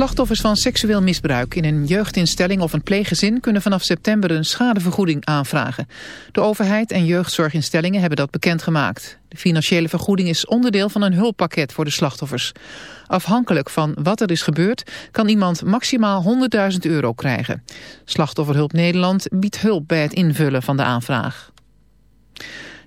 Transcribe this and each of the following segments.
Slachtoffers van seksueel misbruik in een jeugdinstelling of een pleeggezin kunnen vanaf september een schadevergoeding aanvragen. De overheid en jeugdzorginstellingen hebben dat bekendgemaakt. De financiële vergoeding is onderdeel van een hulppakket voor de slachtoffers. Afhankelijk van wat er is gebeurd kan iemand maximaal 100.000 euro krijgen. Slachtofferhulp Nederland biedt hulp bij het invullen van de aanvraag.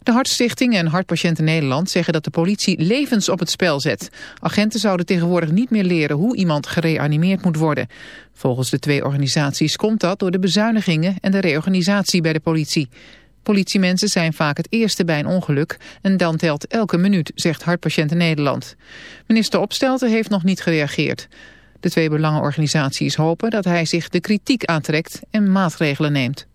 De Hartstichting en Hartpatiënten Nederland zeggen dat de politie levens op het spel zet. Agenten zouden tegenwoordig niet meer leren hoe iemand gereanimeerd moet worden. Volgens de twee organisaties komt dat door de bezuinigingen en de reorganisatie bij de politie. Politiemensen zijn vaak het eerste bij een ongeluk en dan telt elke minuut, zegt Hartpatiënten Nederland. Minister Opstelten heeft nog niet gereageerd. De twee belangenorganisaties hopen dat hij zich de kritiek aantrekt en maatregelen neemt.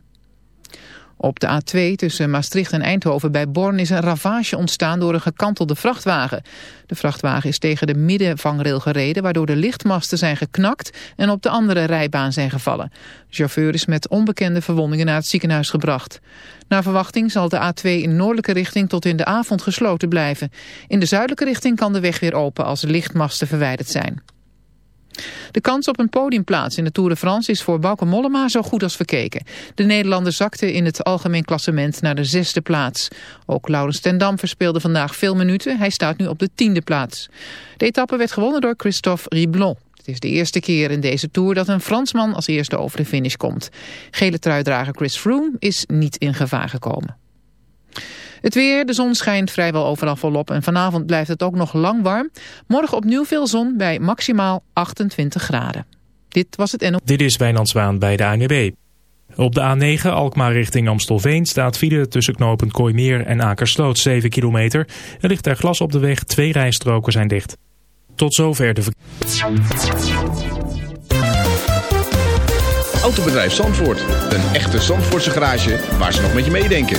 Op de A2 tussen Maastricht en Eindhoven bij Born is een ravage ontstaan door een gekantelde vrachtwagen. De vrachtwagen is tegen de middenvangrail gereden waardoor de lichtmasten zijn geknakt en op de andere rijbaan zijn gevallen. De chauffeur is met onbekende verwondingen naar het ziekenhuis gebracht. Naar verwachting zal de A2 in noordelijke richting tot in de avond gesloten blijven. In de zuidelijke richting kan de weg weer open als lichtmasten verwijderd zijn. De kans op een podiumplaats in de Tour de France is voor Bauke Mollema zo goed als verkeken. De Nederlander zakte in het algemeen klassement naar de zesde plaats. Ook Laurens ten Dam verspeelde vandaag veel minuten. Hij staat nu op de tiende plaats. De etappe werd gewonnen door Christophe Riblon. Het is de eerste keer in deze Tour dat een Fransman als eerste over de finish komt. Gele truidrager Chris Froome is niet in gevaar gekomen. Het weer, de zon schijnt vrijwel overal volop en vanavond blijft het ook nog lang warm. Morgen opnieuw veel zon bij maximaal 28 graden. Dit was het NO. Dit is Wijnand Zwaan bij de ANWB. Op de A9 Alkmaar richting Amstelveen staat file tussen knooppunt Kooimeer en Akersloot 7 kilometer. Er ligt er glas op de weg, twee rijstroken zijn dicht. Tot zover de Autobedrijf Zandvoort. Een echte Zandvoortse garage waar ze nog met je meedenken.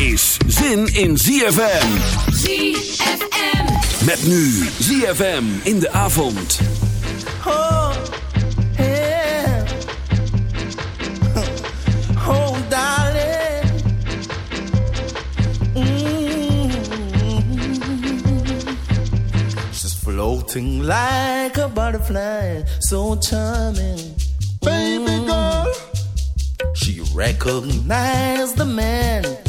is zin in ZFM. ZFM. Met nu ZFM in de avond. Oh, yeah. Oh, darling. Mm. She's floating like a butterfly, so charming. Baby girl. She recognized the man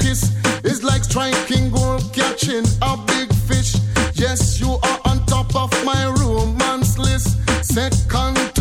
It's kiss is like striking gold, catching a big fish. Yes, you are on top of my romance list. Second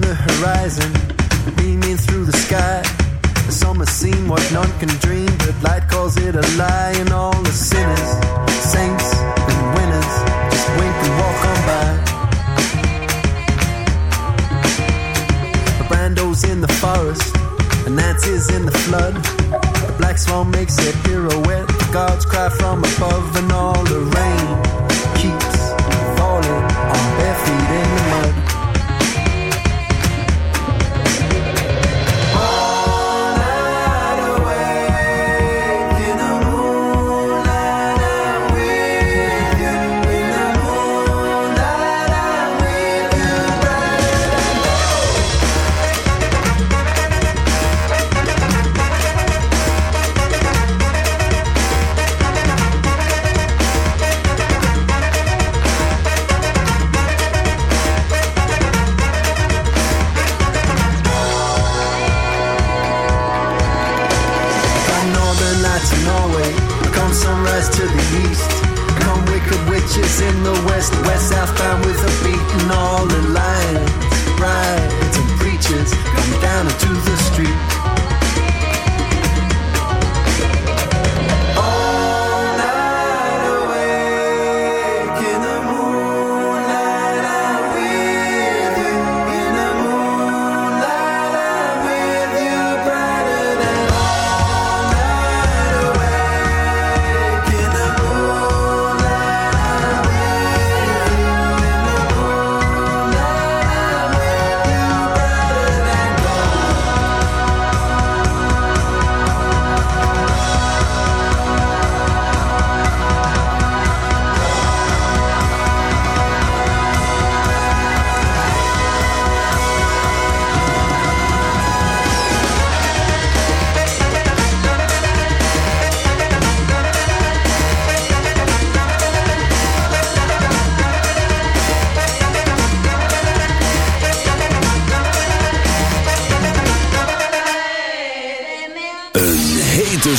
the horizon, beaming through the sky. The summer scene, what none can dream, but light calls it a lie. And all the sinners, saints, and winners just wink and walk on by. A Brando's in the forest, and Nancy's in the flood. The black swan makes a pirouette. The gods cry from above, and all the rain.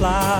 fly.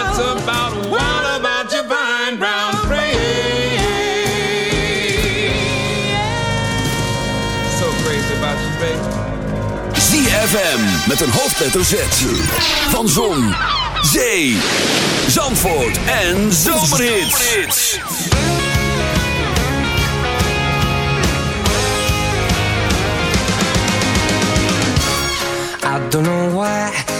Nuts about, what about your fine brown frame? So crazy about you, baby. ZFM met een hoofdletter Z. Van Zon, Zee, Zandvoort en Zomerhits. I don't know why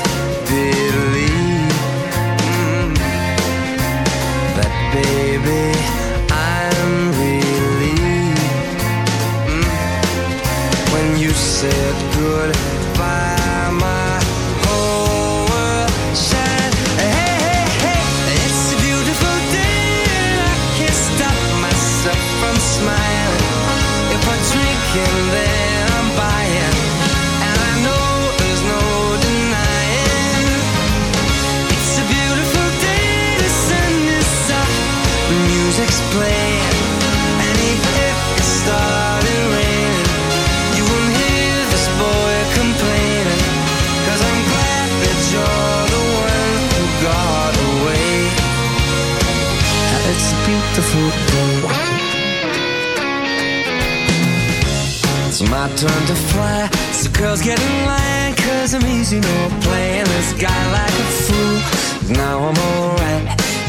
Mm. when you said good my turn to fly. So girls get in line, cause I'm easy, no playing this guy like a fool. Now I'm alright.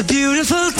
a beautiful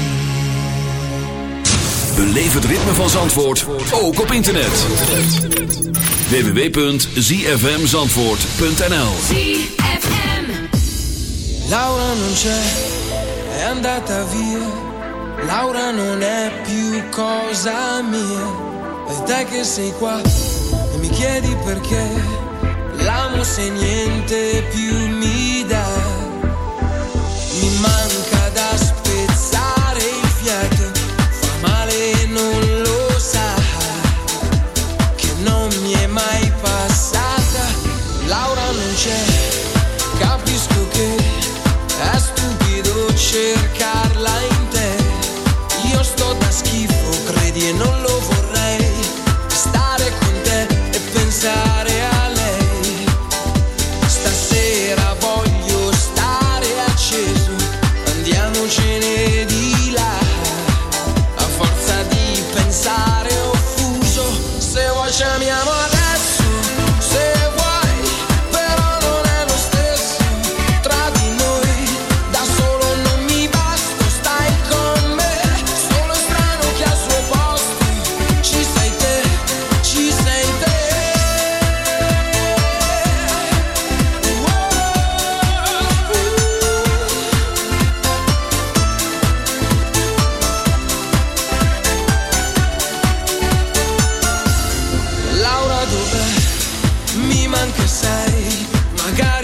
Beleef het ritme van Zandvoort, ook op internet. www.zfmzandvoort.nl ZFM. Laura non c'è, è andata via. Laura non è più cosa mia. E te che sei qua e mi chiedi perché. L'amo se niente più side. My God.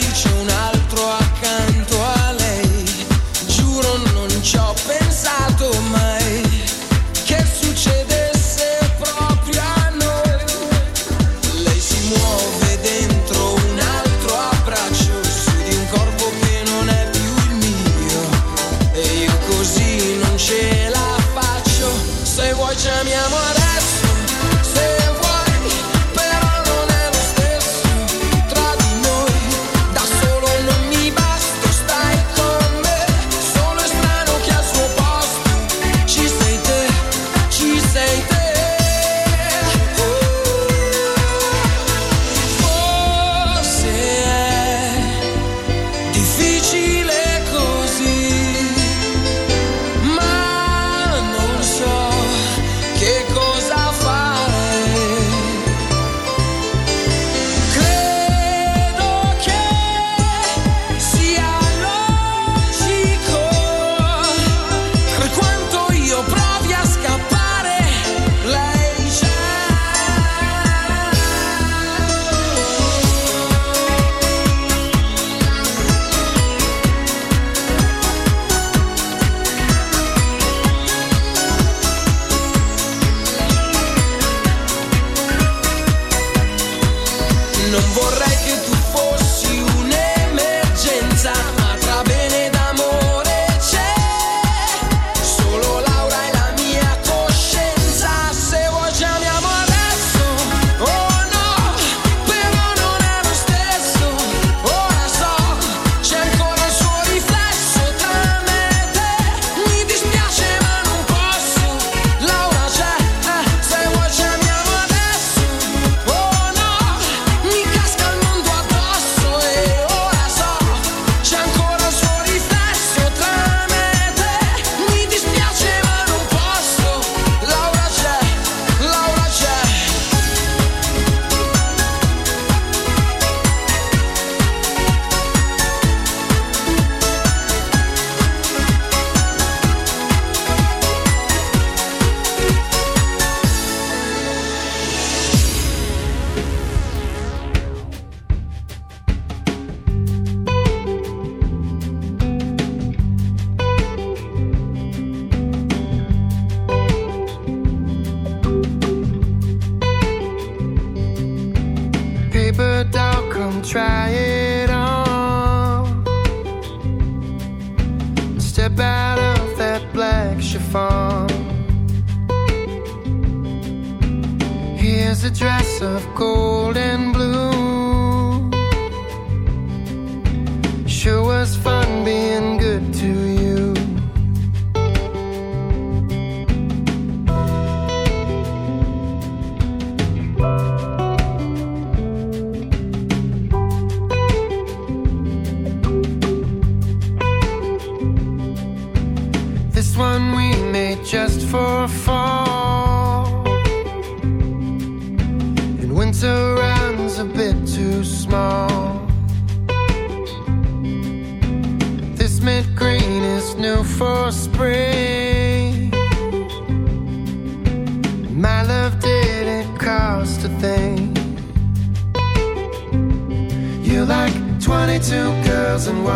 like 22 girls in one.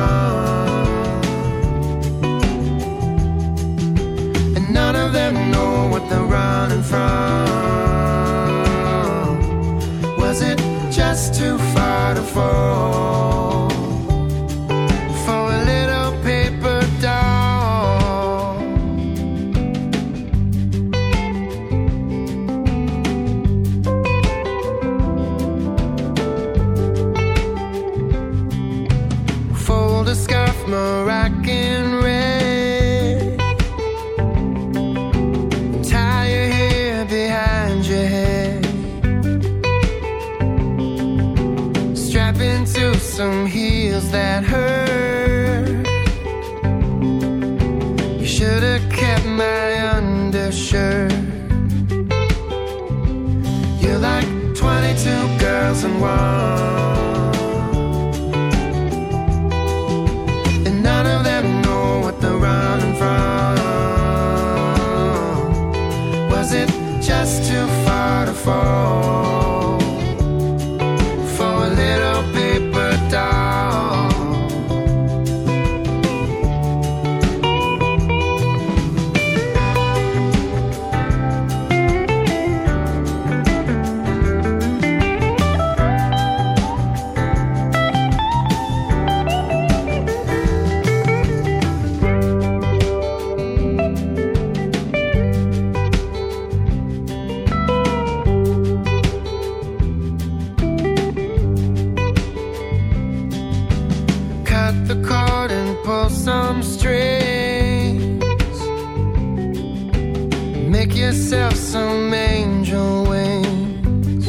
And none of them know what they're running from. Was it just too far to fall? Make yourself some angel wings.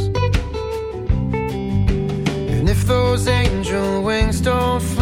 And if those angel wings don't fly,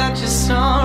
that you saw.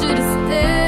want you to stay.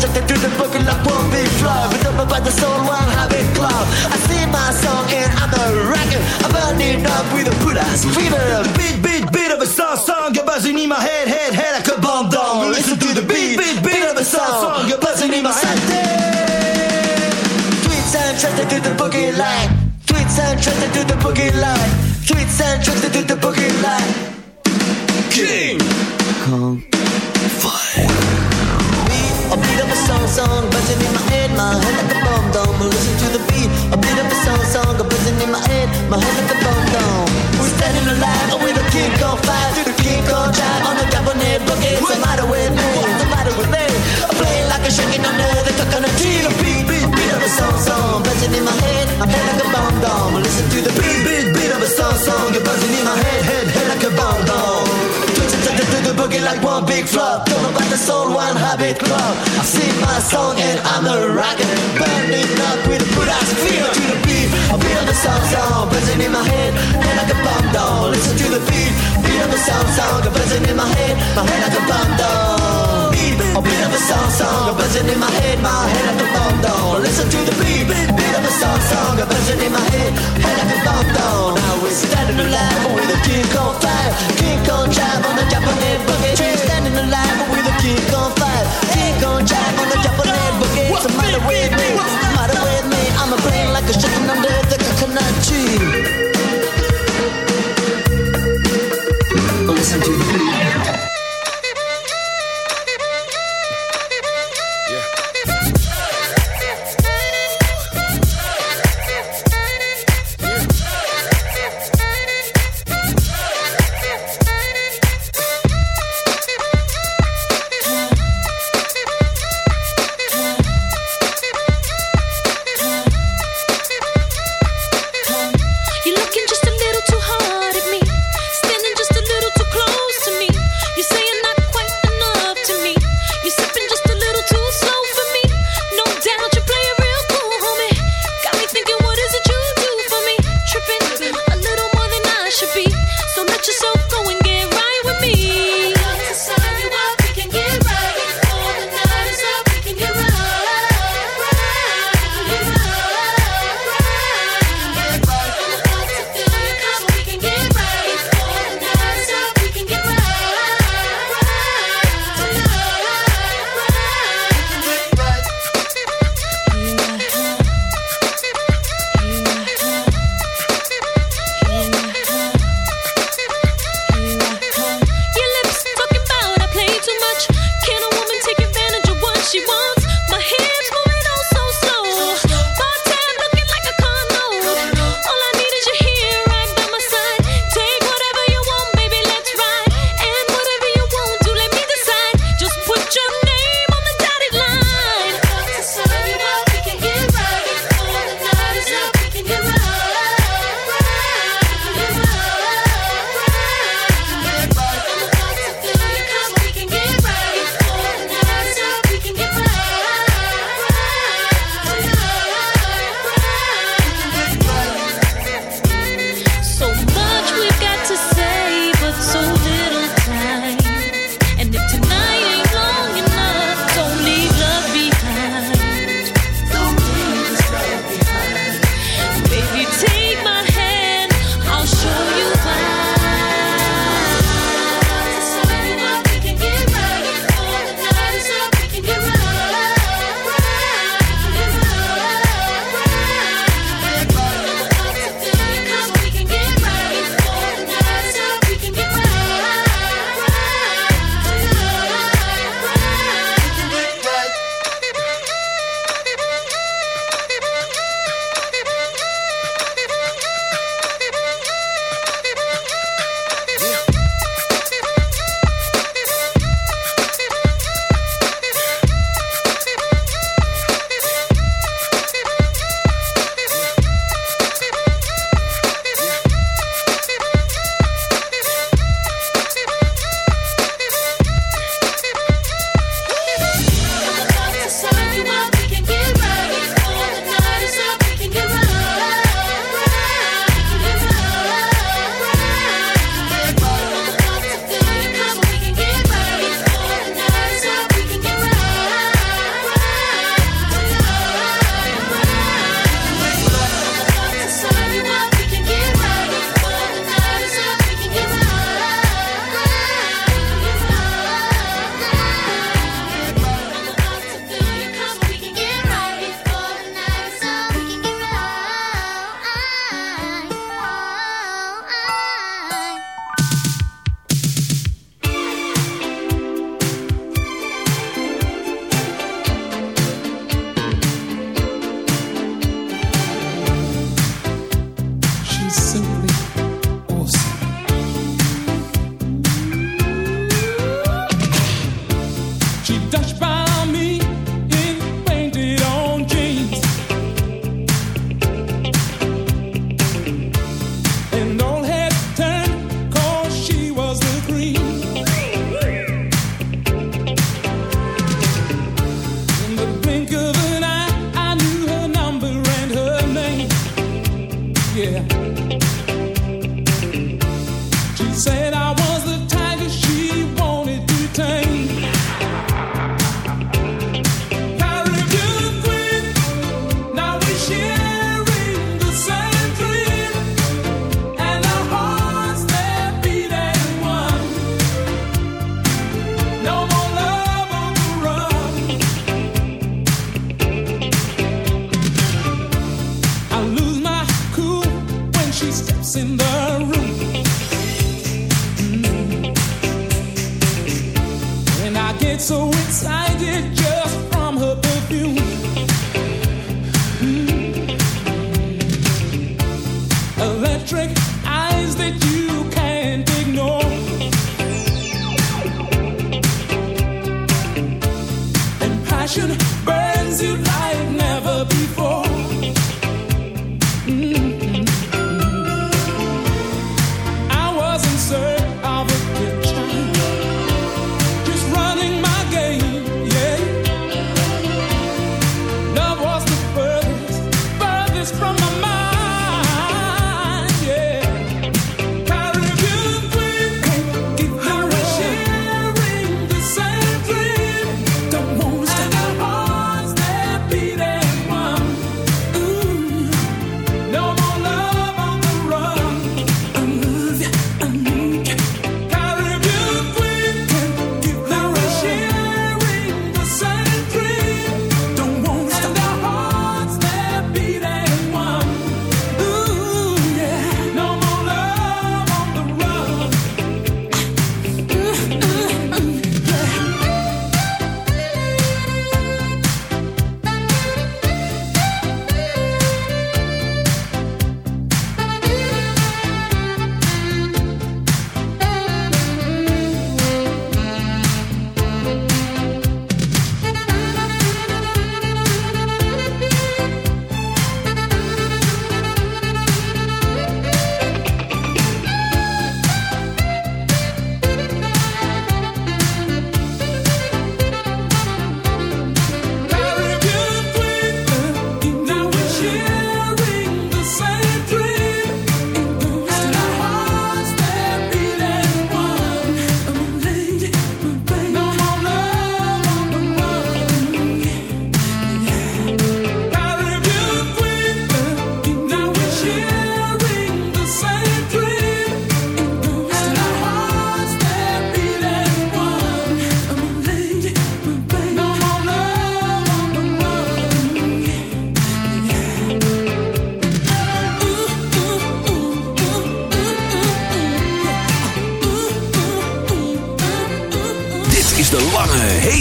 Subjected to the book like one big flow, but up about the soul, one habit club. I sing my song and I'm a rocker, I'm burning up with a put ass fever. Beat, beat, beat of a song, song, a buzzing in my head, head, head like a bomb down. Listen to the beat, beat, beat of a song, song, a buzzing in my head. Tweets and trusted to the boogie line. Tweets and trusted to the boogie line. Tweets and trusted to the boogie line. King Kong line, we don't kick on fire. Boogie like one big flop. Don't know about the soul, one habit club. I sing my song and I'm a rocker. Burning up with a good ass feel to the beat. Beat of the song song, buzzing in my head, head like a bomb down. Listen to the beat, of the song song, buzzing in my head, my head like a bomb down. Beat, a beat of the song song, a buzzing in my head, my head like a bomb down. Listen to the beat, beat of the song song, a buzzing in my head, head like a bomb down. Now we're standing alive with a King Kong fire, King Kong drive on the Japanese boogie. We're standing alive with a King Kong fire, King Kong drive on the Japanese boogie. What's the matter with me? What's the matter with me? I'm a brain like a chicken under the coconut tree. Listen to the beat. yeah.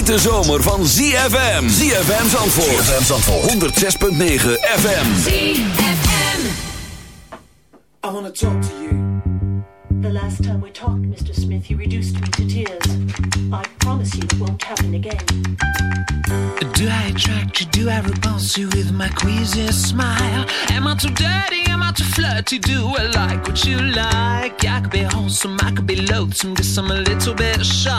hete zomer van ZFM. ZFM Zandvoort. ZFM Zandvoort. 106.9 FM. ZFM. I want to talk to you. The last time we talked, Mr. Smith, you reduced me to tears. I promise you it won't happen again. Do I attract you? Do I repulse you with my queasy smile? Am I too dirty? Am I too flirty? Do I like what you like? I could be wholesome, I could be loathsome, guess I'm a little bit shy.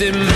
in